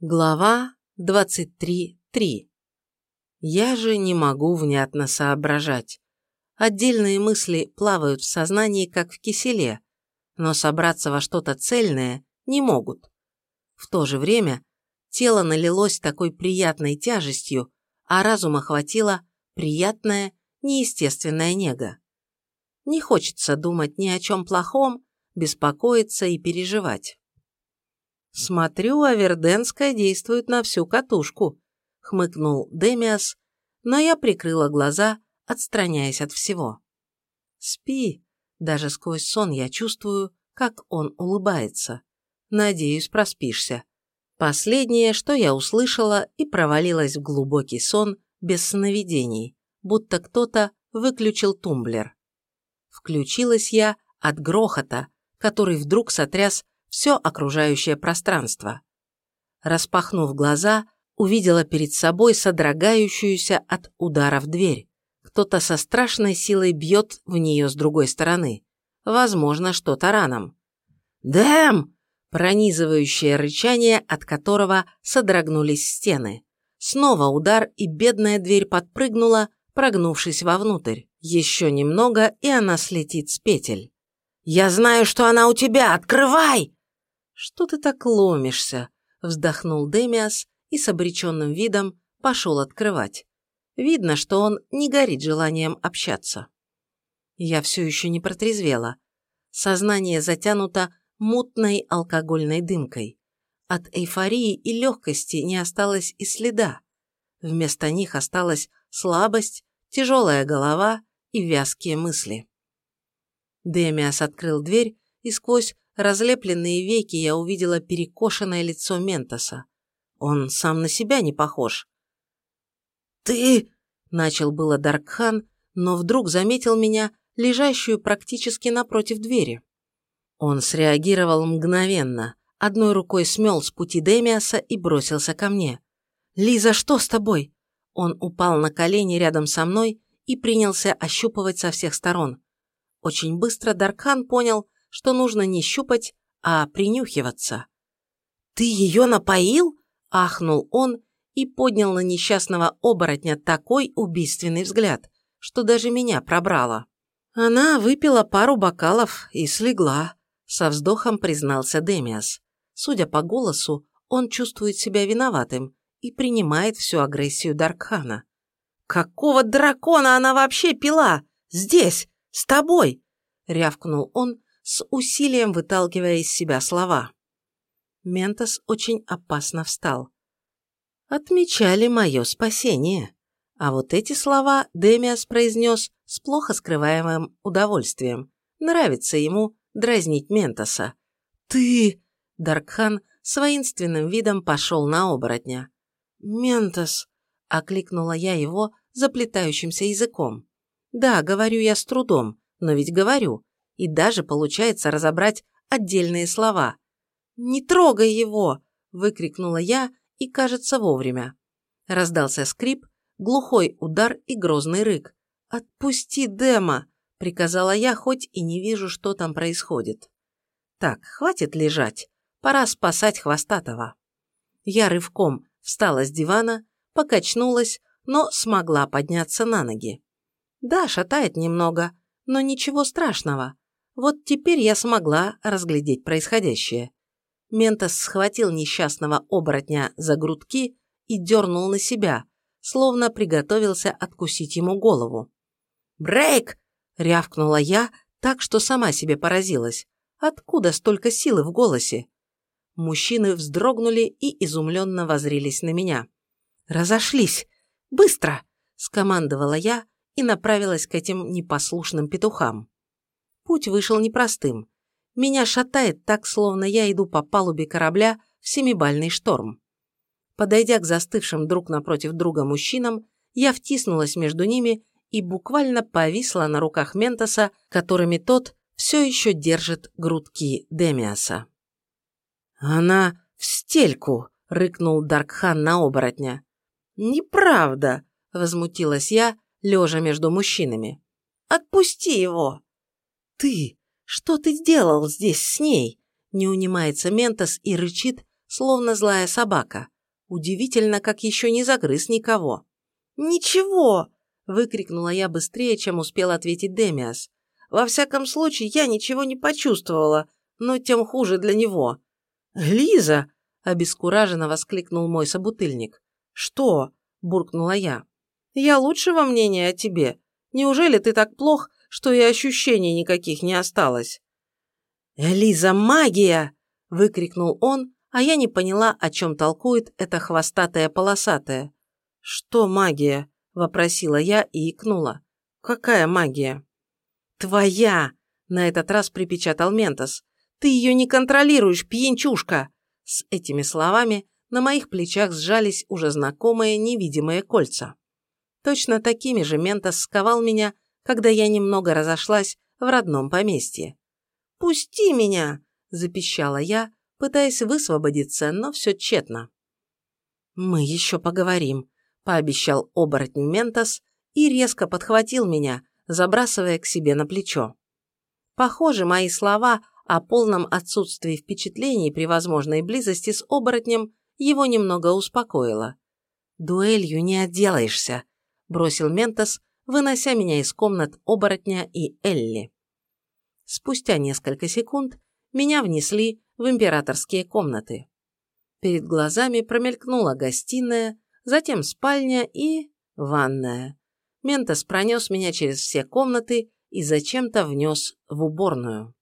Глава 23.3. Я же не могу внятно соображать. Отдельные мысли плавают в сознании, как в киселе, но собраться во что-то цельное не могут. В то же время тело налилось такой приятной тяжестью, а разум охватила приятная, неестественная нега. Не хочется думать ни о чем плохом, беспокоиться и переживать. «Смотрю, Аверденская действует на всю катушку», — хмыкнул Демиас, но я прикрыла глаза, отстраняясь от всего. «Спи», даже сквозь сон я чувствую, как он улыбается. Надеюсь, проспишься. Последнее, что я услышала и провалилась в глубокий сон без сновидений, будто кто-то выключил тумблер. Включилась я от грохота, который вдруг сотряс все окружающее пространство. Распахнув глаза, увидела перед собой содрогающуюся от удара в дверь. Кто-то со страшной силой бьет в нее с другой стороны. Возможно, что-то раном. «Дэм!» пронизывающее рычание, от которого содрогнулись стены. Снова удар, и бедная дверь подпрыгнула, прогнувшись вовнутрь. Еще немного, и она слетит с петель. «Я знаю, что она у тебя! Открывай!» «Что ты так ломишься?» – вздохнул Демиас и с обреченным видом пошел открывать. Видно, что он не горит желанием общаться. Я все еще не протрезвела. Сознание затянуто мутной алкогольной дымкой. От эйфории и легкости не осталось и следа. Вместо них осталась слабость, тяжелая голова и вязкие мысли. Демиас открыл дверь и сквозь разлепленные веки я увидела перекошенное лицо Ментоса. Он сам на себя не похож. «Ты...» – начал было Даркхан, но вдруг заметил меня, лежащую практически напротив двери. Он среагировал мгновенно, одной рукой смел с пути Демиаса и бросился ко мне. «Лиза, что с тобой?» Он упал на колени рядом со мной и принялся ощупывать со всех сторон. Очень быстро Даркхан понял, что нужно не щупать, а принюхиваться. «Ты ее напоил?» – ахнул он и поднял на несчастного оборотня такой убийственный взгляд, что даже меня пробрало. Она выпила пару бокалов и слегла, со вздохом признался Демиас. Судя по голосу, он чувствует себя виноватым и принимает всю агрессию Даркхана. «Какого дракона она вообще пила? Здесь, с тобой!» – рявкнул он, с усилием выталкивая из себя слова. Ментос очень опасно встал. «Отмечали мое спасение». А вот эти слова Демиас произнес с плохо скрываемым удовольствием. Нравится ему дразнить Ментоса. «Ты...» Даркхан с воинственным видом пошел на оборотня. «Ментос!» – окликнула я его заплетающимся языком. «Да, говорю я с трудом, но ведь говорю и даже получается разобрать отдельные слова. «Не трогай его!» – выкрикнула я и, кажется, вовремя. Раздался скрип, глухой удар и грозный рык. «Отпусти Дема!» – приказала я, хоть и не вижу, что там происходит. «Так, хватит лежать, пора спасать Хвостатого». Я рывком встала с дивана, покачнулась, но смогла подняться на ноги. Да, шатает немного, но ничего страшного. Вот теперь я смогла разглядеть происходящее. Ментос схватил несчастного оборотня за грудки и дернул на себя, словно приготовился откусить ему голову. «Брейк!» – рявкнула я, так что сама себе поразилась. Откуда столько силы в голосе? Мужчины вздрогнули и изумленно возрились на меня. «Разошлись! Быстро!» – скомандовала я и направилась к этим непослушным петухам. Путь вышел непростым. Меня шатает так, словно я иду по палубе корабля в семибальный шторм. Подойдя к застывшим друг напротив друга мужчинам, я втиснулась между ними и буквально повисла на руках Ментоса, которыми тот все еще держит грудки Демиаса. «Она в стельку!» — рыкнул Даркхан на оборотня. «Неправда!» — возмутилась я, лежа между мужчинами. «Отпусти его!» «Ты! Что ты сделал здесь с ней?» Не унимается Ментос и рычит, словно злая собака. Удивительно, как еще не загрыз никого. «Ничего!» – выкрикнула я быстрее, чем успел ответить Демиас. «Во всяком случае, я ничего не почувствовала, но тем хуже для него». «Лиза!» – обескураженно воскликнул мой собутыльник. «Что?» – буркнула я. «Я лучшего мнения о тебе. Неужели ты так плох, что и ощущений никаких не осталось?» «Лиза, магия!» – выкрикнул он, а я не поняла, о чем толкует эта хвостатая полосатая. «Что магия?» – вопросила я и икнула. «Какая магия?» «Твоя!» – на этот раз припечатал Ментос. «Ты ее не контролируешь, пьянчушка!» С этими словами на моих плечах сжались уже знакомые невидимые кольца. Точно такими же Ментос сковал меня, когда я немного разошлась в родном поместье. «Пусти меня!» – запищала я, пытаясь высвободиться, но все тщетно. «Мы еще поговорим», – пообещал оборотню Ментос и резко подхватил меня, забрасывая к себе на плечо. Похоже, мои слова о полном отсутствии впечатлений при возможной близости с оборотнем его немного успокоило. «Дуэлью не отделаешься», – бросил Ментос, вынося меня из комнат оборотня и Элли. Спустя несколько секунд меня внесли в императорские комнаты. Перед глазами промелькнула гостиная, затем спальня и... ванная. Ментос пронес меня через все комнаты и зачем-то внес в уборную.